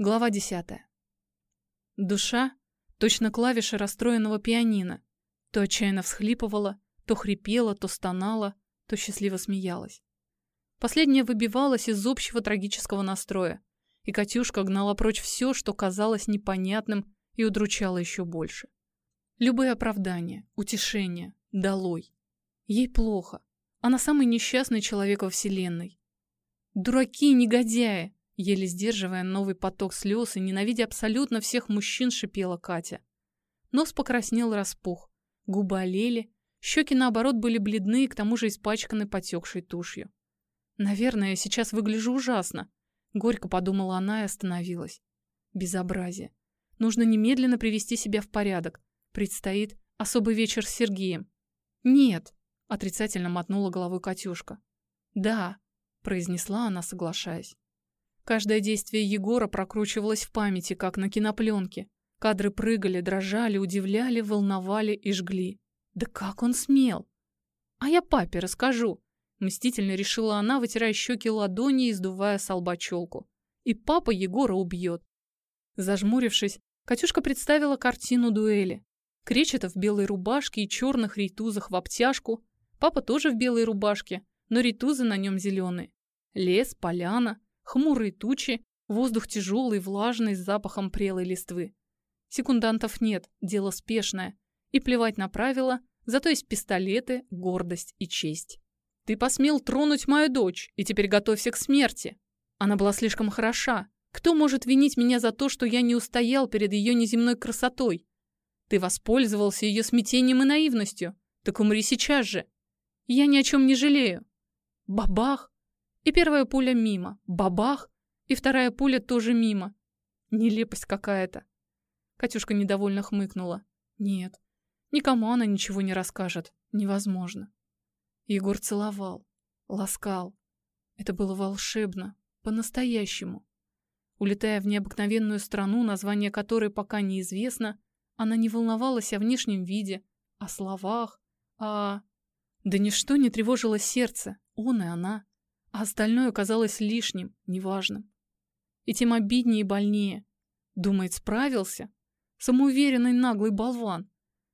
Глава 10. Душа, точно клавиши расстроенного пианино, то отчаянно всхлипывала, то хрипела, то стонала, то счастливо смеялась. Последняя выбивалась из общего трагического настроя, и Катюшка гнала прочь все, что казалось непонятным и удручало еще больше. Любые оправдания, утешения, долой. Ей плохо. Она самый несчастный человек во Вселенной. Дураки негодяи, Еле сдерживая новый поток слез и ненавидя абсолютно всех мужчин, шипела Катя. Нос покраснел распух, губы олели, щеки, наоборот, были бледны и к тому же испачканы потекшей тушью. «Наверное, я сейчас выгляжу ужасно», — горько подумала она и остановилась. «Безобразие. Нужно немедленно привести себя в порядок. Предстоит особый вечер с Сергеем». «Нет», — отрицательно мотнула головой Катюшка. «Да», — произнесла она, соглашаясь. Каждое действие Егора прокручивалось в памяти, как на кинопленке. Кадры прыгали, дрожали, удивляли, волновали и жгли. Да как он смел? А я папе расскажу. Мстительно решила она, вытирая щеки ладони и сдувая с. И папа Егора убьет. Зажмурившись, Катюшка представила картину дуэли. Кречетов в белой рубашке и черных рейтузах в обтяжку. Папа тоже в белой рубашке, но рейтузы на нем зеленые. Лес, поляна, Хмурые тучи, воздух тяжелый, влажный, с запахом прелой листвы. Секундантов нет, дело спешное. И плевать на правила, зато есть пистолеты, гордость и честь. Ты посмел тронуть мою дочь, и теперь готовься к смерти. Она была слишком хороша. Кто может винить меня за то, что я не устоял перед ее неземной красотой? Ты воспользовался ее смятением и наивностью. Так умри сейчас же. Я ни о чем не жалею. Бабах! И первая пуля мимо. Бабах! И вторая пуля тоже мимо. Нелепость какая-то. Катюшка недовольно хмыкнула. Нет, никому она ничего не расскажет. Невозможно. Егор целовал, ласкал. Это было волшебно, по-настоящему. Улетая в необыкновенную страну, название которой пока неизвестно, она не волновалась о внешнем виде, о словах, о... Да ничто не тревожило сердце, он и она а остальное казалось лишним, неважным. И тем обиднее и больнее. Думает, справился? Самоуверенный наглый болван.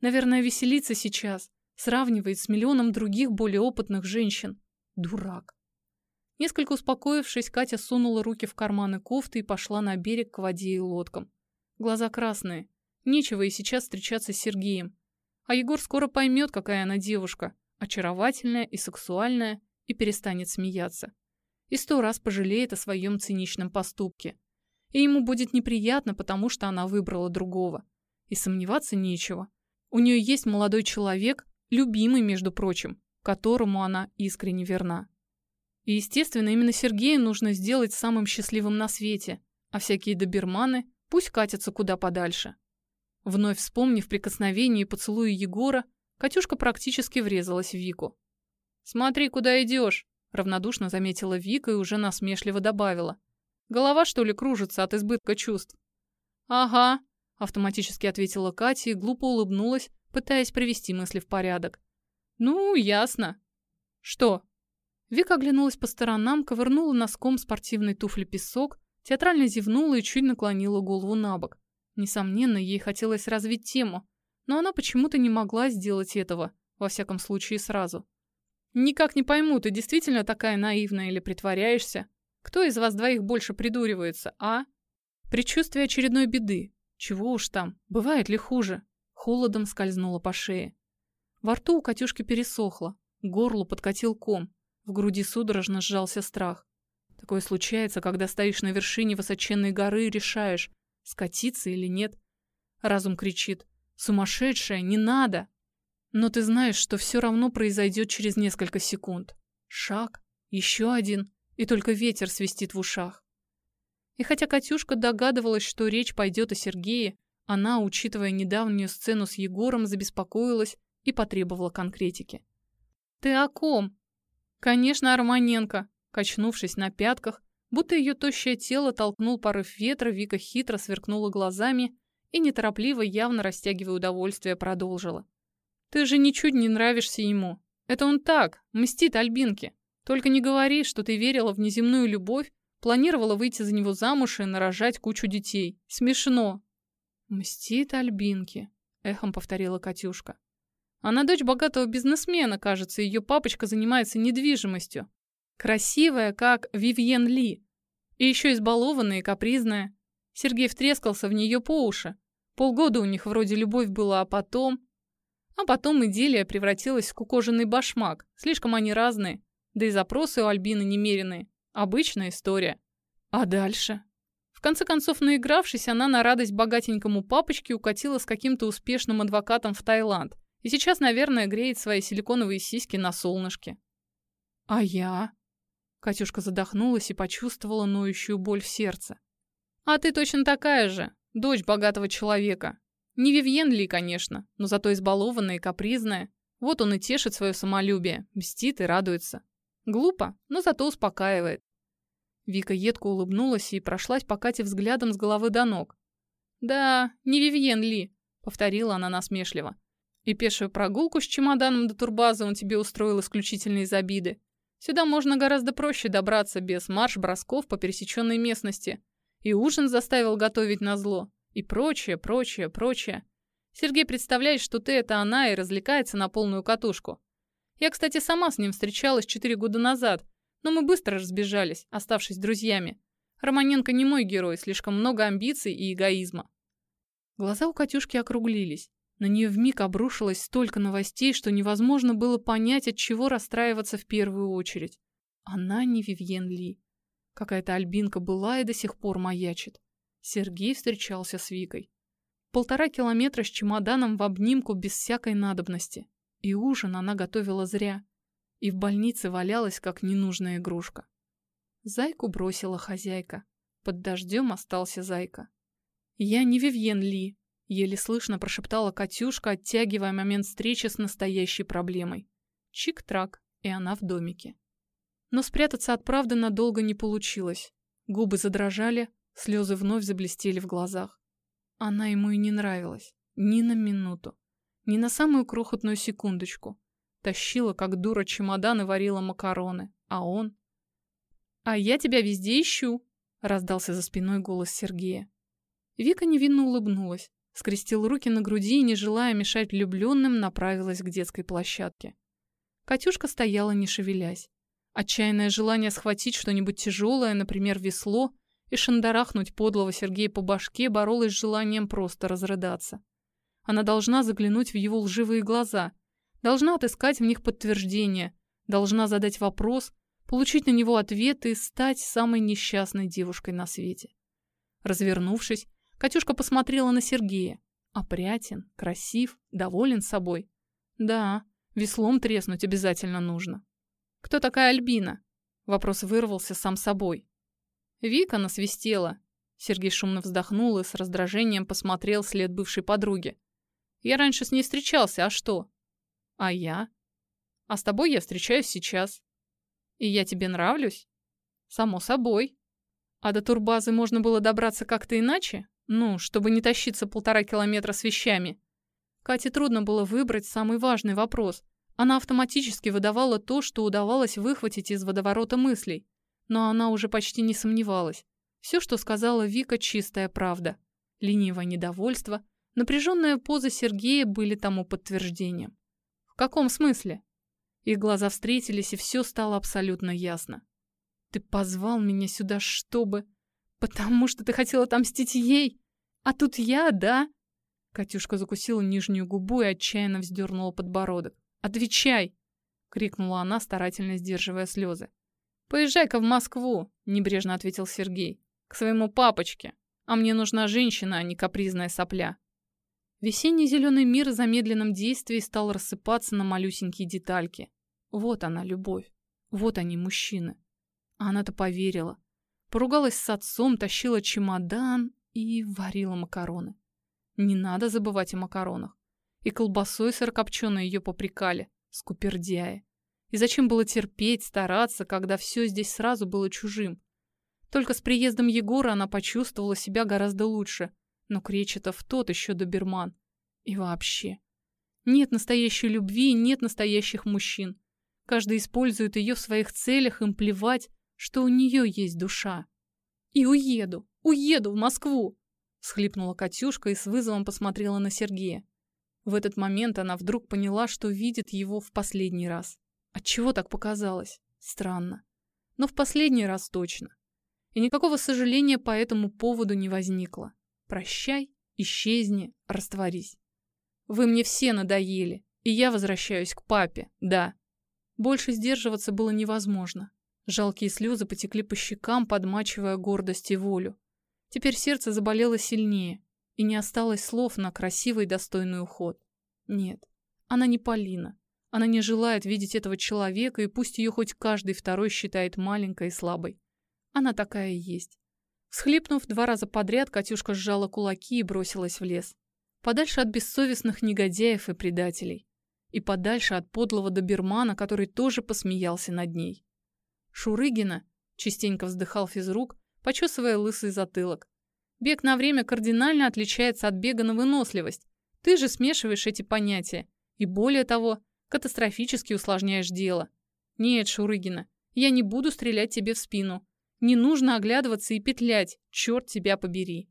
Наверное, веселится сейчас, сравнивает с миллионом других более опытных женщин. Дурак. Несколько успокоившись, Катя сунула руки в карманы кофты и пошла на берег к воде и лодкам. Глаза красные. Нечего и сейчас встречаться с Сергеем. А Егор скоро поймет, какая она девушка. Очаровательная и сексуальная, и перестанет смеяться. И сто раз пожалеет о своем циничном поступке. И ему будет неприятно, потому что она выбрала другого. И сомневаться нечего. У нее есть молодой человек, любимый, между прочим, которому она искренне верна. И, естественно, именно Сергея нужно сделать самым счастливым на свете, а всякие доберманы пусть катятся куда подальше. Вновь вспомнив прикосновение и поцелуи Егора, Катюшка практически врезалась в Вику. «Смотри, куда идешь!» — равнодушно заметила Вика и уже насмешливо добавила. «Голова, что ли, кружится от избытка чувств?» «Ага», — автоматически ответила Катя и глупо улыбнулась, пытаясь привести мысли в порядок. «Ну, ясно». «Что?» Вика оглянулась по сторонам, ковырнула носком спортивной туфли песок, театрально зевнула и чуть наклонила голову на бок. Несомненно, ей хотелось развить тему, но она почему-то не могла сделать этого, во всяком случае сразу. Никак не пойму, ты действительно такая наивная или притворяешься? Кто из вас двоих больше придуривается, а? Предчувствие очередной беды. Чего уж там, бывает ли хуже? Холодом скользнуло по шее. Во рту у Катюшки пересохло, к горлу подкатил ком, в груди судорожно сжался страх. Такое случается, когда стоишь на вершине высоченной горы и решаешь, скатиться или нет. Разум кричит «Сумасшедшая, не над!» Но ты знаешь, что все равно произойдет через несколько секунд. Шаг, еще один, и только ветер свистит в ушах. И хотя Катюшка догадывалась, что речь пойдет о Сергее, она, учитывая недавнюю сцену с Егором, забеспокоилась и потребовала конкретики. «Ты о ком?» «Конечно, Арманенко!» Качнувшись на пятках, будто ее тощее тело толкнул порыв ветра, Вика хитро сверкнула глазами и неторопливо, явно растягивая удовольствие, продолжила. Ты же ничуть не нравишься ему. Это он так, мстит Альбинке. Только не говори, что ты верила в неземную любовь, Планировала выйти за него замуж и нарожать кучу детей. Смешно. «Мстит Альбинке», — эхом повторила Катюшка. «Она дочь богатого бизнесмена, кажется, ее папочка занимается недвижимостью. Красивая, как Вивьен Ли. И еще избалованная и капризная. Сергей втрескался в нее по уши. Полгода у них вроде любовь была, а потом... А потом идиллия превратилась в кукоженный башмак. Слишком они разные. Да и запросы у Альбины немеренные. Обычная история. А дальше? В конце концов, наигравшись, она на радость богатенькому папочке укатила с каким-то успешным адвокатом в Таиланд. И сейчас, наверное, греет свои силиконовые сиськи на солнышке. А я? Катюшка задохнулась и почувствовала ноющую боль в сердце. А ты точно такая же, дочь богатого человека. Не Вивьен Ли, конечно, но зато избалованная и капризная. Вот он и тешит свое самолюбие, мстит и радуется. Глупо, но зато успокаивает. Вика едко улыбнулась и прошлась по Кате взглядом с головы до ног. «Да, не Вивьен Ли», — повторила она насмешливо. «И пешую прогулку с чемоданом до турбазы он тебе устроил исключительно из обиды. Сюда можно гораздо проще добраться без марш-бросков по пересеченной местности. И ужин заставил готовить на зло, и прочее, прочее, прочее. Сергей представляет, что ты — это она, и развлекается на полную катушку. Я, кстати, сама с ним встречалась четыре года назад — но мы быстро разбежались, оставшись друзьями. Романенко не мой герой, слишком много амбиций и эгоизма. Глаза у Катюшки округлились. На нее вмиг обрушилось столько новостей, что невозможно было понять, от чего расстраиваться в первую очередь. Она не Вивьен Ли. Какая-то альбинка была и до сих пор маячит. Сергей встречался с Викой. Полтора километра с чемоданом в обнимку без всякой надобности. И ужин она готовила зря и в больнице валялась, как ненужная игрушка. Зайку бросила хозяйка. Под дождем остался зайка. «Я не Вивьен Ли», — еле слышно прошептала Катюшка, оттягивая момент встречи с настоящей проблемой. Чик-трак, и она в домике. Но спрятаться от правды надолго не получилось. Губы задрожали, слезы вновь заблестели в глазах. Она ему и не нравилась. Ни на минуту. Ни на самую крохотную секундочку. Тащила, как дура, чемодан и варила макароны. А он... «А я тебя везде ищу!» — раздался за спиной голос Сергея. Вика невинно улыбнулась, скрестила руки на груди и, не желая мешать влюбленным, направилась к детской площадке. Катюшка стояла, не шевелясь. Отчаянное желание схватить что-нибудь тяжелое, например, весло, и шандарахнуть подлого Сергея по башке боролась с желанием просто разрыдаться. Она должна заглянуть в его лживые глаза, Должна отыскать в них подтверждение, должна задать вопрос, получить на него ответ и стать самой несчастной девушкой на свете. Развернувшись, Катюшка посмотрела на Сергея. Опрятен, красив, доволен собой. Да, веслом треснуть обязательно нужно. «Кто такая Альбина?» Вопрос вырвался сам собой. Вика насвистела. Сергей шумно вздохнул и с раздражением посмотрел след бывшей подруги. «Я раньше с ней встречался, а что?» А я? А с тобой я встречаюсь сейчас. И я тебе нравлюсь? Само собой. А до турбазы можно было добраться как-то иначе? Ну, чтобы не тащиться полтора километра с вещами. Кате трудно было выбрать самый важный вопрос. Она автоматически выдавала то, что удавалось выхватить из водоворота мыслей. Но она уже почти не сомневалась. Все, что сказала Вика, чистая правда. Ленивое недовольство, напряженная поза Сергея были тому подтверждением каком смысле?» Их глаза встретились, и все стало абсолютно ясно. «Ты позвал меня сюда, чтобы... Потому что ты хотел отомстить ей? А тут я, да?» Катюшка закусила нижнюю губу и отчаянно вздернула подбородок. «Отвечай!» — крикнула она, старательно сдерживая слезы. «Поезжай-ка в Москву!» — небрежно ответил Сергей. «К своему папочке. А мне нужна женщина, а не капризная сопля». Весенний зеленый мир в замедленном действии стал рассыпаться на малюсенькие детальки. Вот она, любовь. Вот они, мужчины. А она-то поверила. Поругалась с отцом, тащила чемодан и варила макароны. Не надо забывать о макаронах. И колбасой сырокопченой ее попрекали, скупердяя. И зачем было терпеть, стараться, когда все здесь сразу было чужим? Только с приездом Егора она почувствовала себя гораздо лучше – но Кречетов тот еще доберман. И вообще. Нет настоящей любви, нет настоящих мужчин. Каждый использует ее в своих целях, им плевать, что у нее есть душа. И уеду, уеду в Москву, схлипнула Катюшка и с вызовом посмотрела на Сергея. В этот момент она вдруг поняла, что видит его в последний раз. Отчего так показалось? Странно. Но в последний раз точно. И никакого сожаления по этому поводу не возникло. Прощай, исчезни, растворись. Вы мне все надоели, и я возвращаюсь к папе, да. Больше сдерживаться было невозможно. Жалкие слезы потекли по щекам, подмачивая гордость и волю. Теперь сердце заболело сильнее, и не осталось слов на красивый достойный уход. Нет, она не Полина. Она не желает видеть этого человека, и пусть ее хоть каждый второй считает маленькой и слабой. Она такая и есть. Схлипнув два раза подряд, Катюшка сжала кулаки и бросилась в лес. Подальше от бессовестных негодяев и предателей. И подальше от подлого добермана, который тоже посмеялся над ней. Шурыгина, частенько вздыхал физрук, почесывая лысый затылок. Бег на время кардинально отличается от бега на выносливость. Ты же смешиваешь эти понятия. И более того, катастрофически усложняешь дело. Нет, Шурыгина, я не буду стрелять тебе в спину. Не нужно оглядываться и петлять, черт тебя побери.